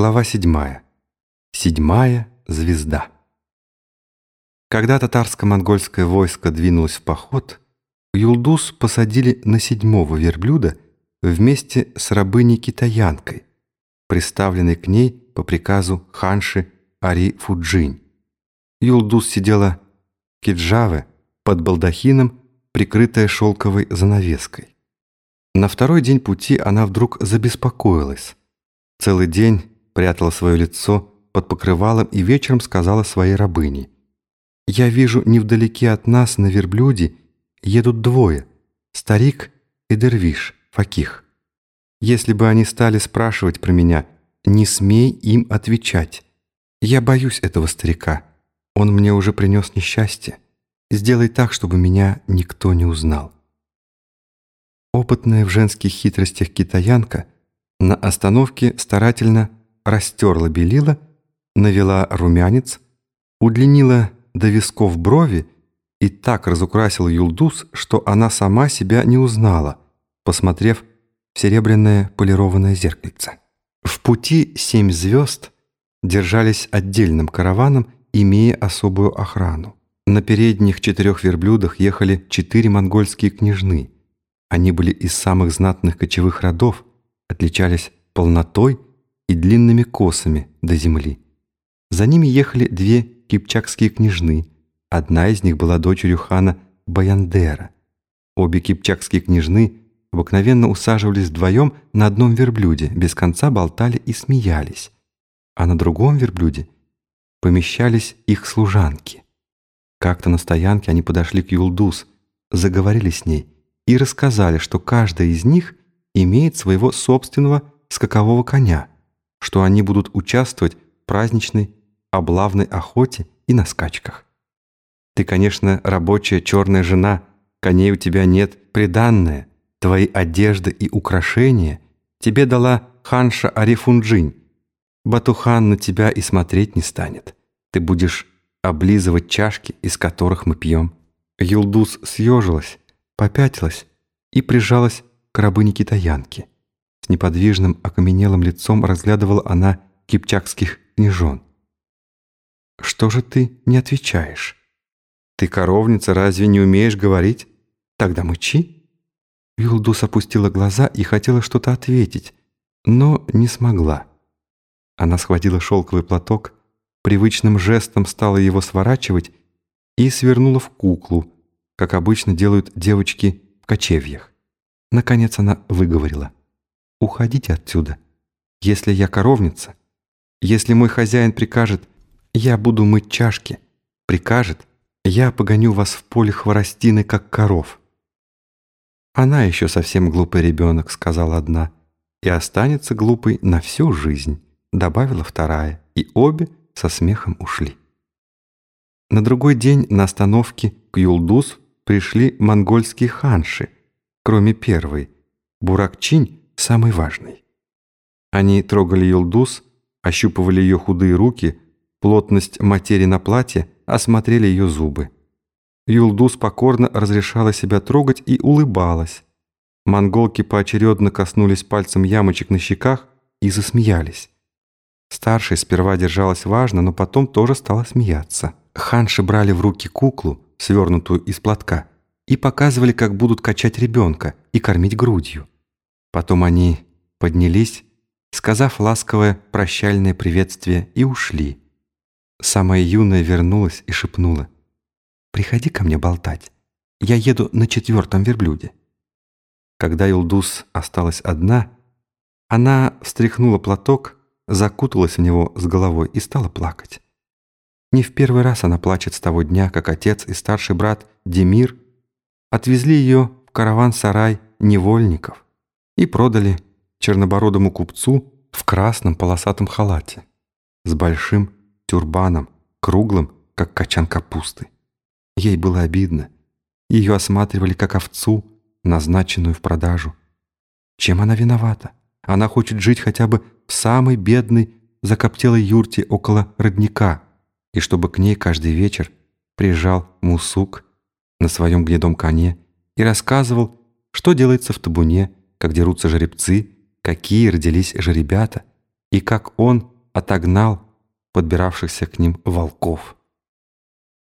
Глава седьмая. Седьмая звезда. Когда татарско-монгольское войско двинулось в поход, Юлдус посадили на седьмого верблюда вместе с рабыней-китаянкой, приставленной к ней по приказу ханши Ари Фуджинь. Юлдус сидела киджаве под балдахином, прикрытая шелковой занавеской. На второй день пути она вдруг забеспокоилась. Целый день прятала свое лицо под покрывалом и вечером сказала своей рабыне. «Я вижу невдалеке от нас на верблюде едут двое, старик и дервиш, факих. Если бы они стали спрашивать про меня, не смей им отвечать. Я боюсь этого старика. Он мне уже принес несчастье. Сделай так, чтобы меня никто не узнал». Опытная в женских хитростях китаянка на остановке старательно растерла белила, навела румянец, удлинила до висков брови и так разукрасила Юлдус, что она сама себя не узнала, посмотрев в серебряное полированное зеркальце. В пути семь звезд держались отдельным караваном, имея особую охрану. На передних четырех верблюдах ехали четыре монгольские княжны. Они были из самых знатных кочевых родов, отличались полнотой и длинными косами до земли. За ними ехали две кипчакские княжны. Одна из них была дочерью хана Баяндера. Обе кипчакские княжны обыкновенно усаживались вдвоем на одном верблюде, без конца болтали и смеялись. А на другом верблюде помещались их служанки. Как-то на стоянке они подошли к Юлдус, заговорили с ней и рассказали, что каждая из них имеет своего собственного скакового коня, что они будут участвовать в праздничной облавной охоте и на скачках. Ты, конечно, рабочая черная жена, коней у тебя нет, приданная, твои одежды и украшения тебе дала ханша Арифунджинь. Батухан на тебя и смотреть не станет. Ты будешь облизывать чашки, из которых мы пьем. Юлдус съежилась, попятилась и прижалась к рабыне-китаянке. С неподвижным, окаменелым лицом разглядывала она кипчакских княжон. «Что же ты не отвечаешь? Ты, коровница, разве не умеешь говорить? Тогда мычи!» Юлдус опустила глаза и хотела что-то ответить, но не смогла. Она схватила шелковый платок, привычным жестом стала его сворачивать и свернула в куклу, как обычно делают девочки в кочевьях. Наконец она выговорила. «Уходите отсюда. Если я коровница, если мой хозяин прикажет, я буду мыть чашки, прикажет, я погоню вас в поле хворостины, как коров». «Она еще совсем глупый ребенок», — сказала одна, «и останется глупой на всю жизнь», — добавила вторая, и обе со смехом ушли. На другой день на остановке к Юлдус пришли монгольские ханши — кроме первой. Буракчинь самый важный. Они трогали Юлдус, ощупывали ее худые руки, плотность материи на платье, осмотрели ее зубы. Юлдус покорно разрешала себя трогать и улыбалась. Монголки поочередно коснулись пальцем ямочек на щеках и засмеялись. Старшая сперва держалась важно, но потом тоже стала смеяться. Ханши брали в руки куклу, свернутую из платка, и показывали, как будут качать ребенка и кормить грудью. Потом они поднялись, сказав ласковое прощальное приветствие, и ушли. Самая юная вернулась и шепнула. «Приходи ко мне болтать. Я еду на четвертом верблюде». Когда Юлдус осталась одна, она встряхнула платок, закуталась в него с головой и стала плакать. Не в первый раз она плачет с того дня, как отец и старший брат Демир отвезли ее в караван-сарай невольников и продали чернобородому купцу в красном полосатом халате с большим тюрбаном, круглым, как качан капусты. Ей было обидно. Ее осматривали как овцу, назначенную в продажу. Чем она виновата? Она хочет жить хотя бы в самой бедной, закоптелой юрте около родника, и чтобы к ней каждый вечер приезжал мусук на своем гнедом коне и рассказывал, что делается в табуне, как дерутся жеребцы, какие родились жеребята, и как он отогнал подбиравшихся к ним волков.